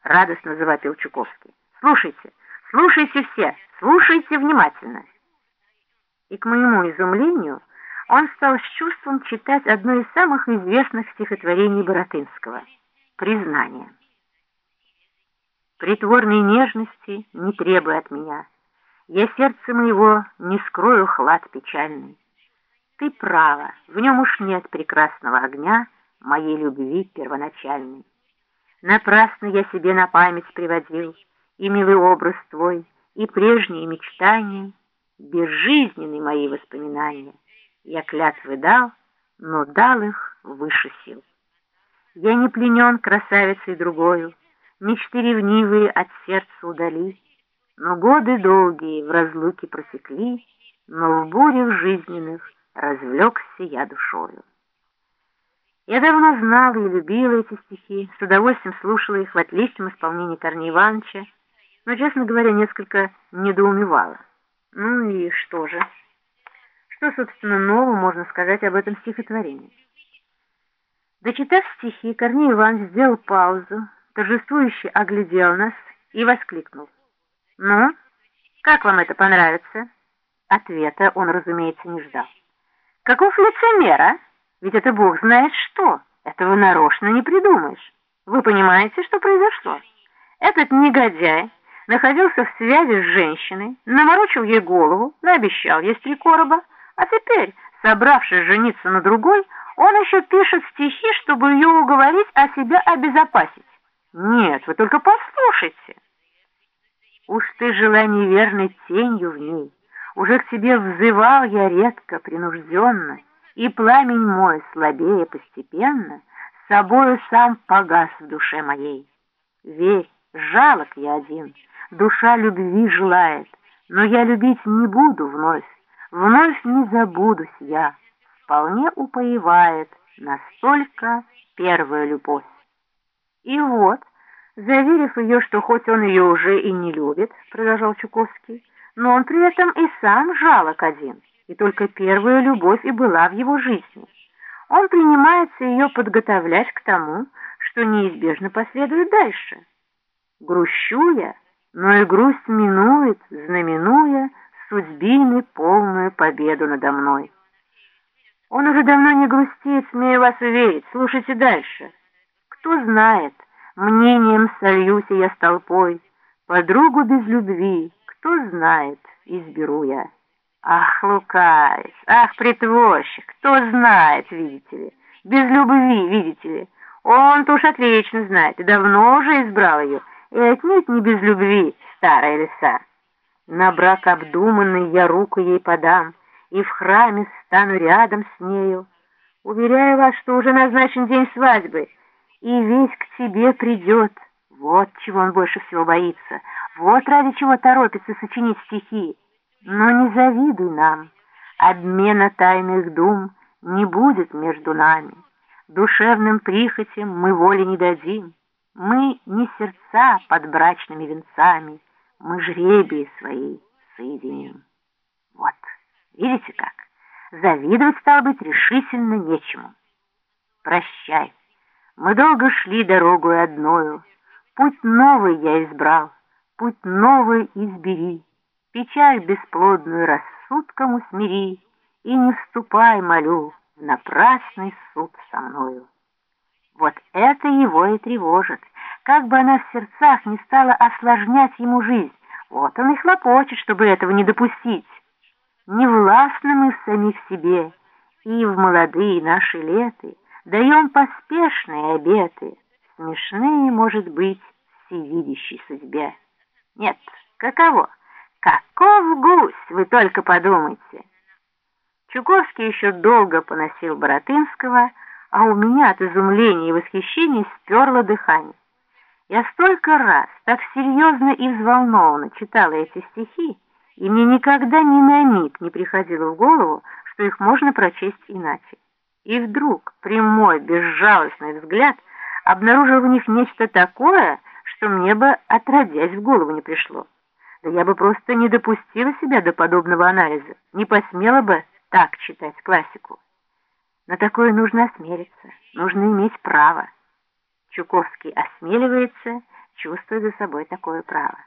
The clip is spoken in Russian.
— радостно завопил Чуковский. «Слушайте, слушайте все, слушайте внимательно!» И, к моему изумлению, он стал с чувством читать одно из самых известных стихотворений Боротынского «Признание». Притворной нежности не требуй от меня, Я сердце моего не скрою хлад печальный. Ты права, в нем уж нет прекрасного огня Моей любви первоначальной. Напрасно я себе на память приводил И милый образ твой, и прежние мечтания, Безжизненные мои воспоминания. Я клятвы дал, но дал их выше сил. Я не пленен красавицей другою, Мечты ревнивые от сердца удали, Но годы долгие в разлуке протекли, Но в бурях жизненных развлекся я душою. Я давно знала и любила эти стихи, с удовольствием слушала их в отличном исполнении Корнея Ивановича, но, честно говоря, несколько недоумевала. Ну и что же? Что, собственно, нового можно сказать об этом стихотворении? Дочитав стихи, Корней Иванович сделал паузу, торжествующе оглядел нас и воскликнул. «Ну, как вам это понравится?» Ответа он, разумеется, не ждал. «Каков лицемер, а? Ведь это бог знает что. Этого нарочно не придумаешь. Вы понимаете, что произошло? Этот негодяй находился в связи с женщиной, наморочил ей голову, наобещал ей три короба, а теперь, собравшись жениться на другой, он еще пишет стихи, чтобы ее уговорить, а себя обезопасить. Нет, вы только послушайте. Уж ты жила неверной тенью в ней, уже к тебе взывал я редко, принужденно, и пламень мой, слабее постепенно, с собою сам погас в душе моей. Верь, жалок я один, душа любви желает, но я любить не буду вновь, вновь не забудусь я, вполне упоевает настолько первая любовь. И вот, заверив ее, что хоть он ее уже и не любит, продолжал Чуковский, но он при этом и сам жалок один, и только первая любовь и была в его жизни. Он принимается ее подготовлять к тому, что неизбежно последует дальше. Грущу я, но и грусть минует, знаменуя судьбины полную победу надо мной. Он уже давно не грустит, смею вас уверить. Слушайте дальше. Кто знает, мнением сольюсь я с толпой, подругу без любви, кто знает, изберу я. Ах, лукавец, ах, притворщик, кто знает, видите ли, без любви, видите ли. Он-то уж отлично знает и давно уже избрал ее, и отнюдь не без любви, старая лиса. На брак обдуманный я руку ей подам, и в храме стану рядом с нею. Уверяю вас, что уже назначен день свадьбы, и весь к тебе придет. Вот чего он больше всего боится, вот ради чего торопится сочинить стихи. Но не завидуй нам, обмена тайных дум не будет между нами. Душевным прихотям мы воли не дадим. Мы не сердца под брачными венцами, мы жребии свои соединим. Вот. Видите как? Завидовать, стало быть, решительно нечему. Прощай. Мы долго шли дорогу одною. Путь новый я избрал, путь новый избери. Печаль бесплодную рассудком усмири И не вступай, молю, в напрасный суд со мною. Вот это его и тревожит. Как бы она в сердцах не стала осложнять ему жизнь, вот он и хлопочет, чтобы этого не допустить. Не властны мы в себе, и в молодые наши леты даем поспешные обеты, смешные, может быть, всевидящей судьбе. Нет, каково? Каков гусь, вы только подумайте. Чуковский еще долго поносил Боротынского, а у меня от изумления и восхищения сперло дыхание. Я столько раз так серьезно и взволнованно читала эти стихи, и мне никогда ни на миг не приходило в голову, что их можно прочесть иначе. И вдруг прямой, безжалостный взгляд обнаружил в них нечто такое, что мне бы отродясь в голову не пришло. Да я бы просто не допустила себя до подобного анализа, не посмела бы так читать классику. На такое нужно осмелиться, нужно иметь право. Чуковский осмеливается, чувствует за собой такое право.